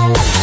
Bye.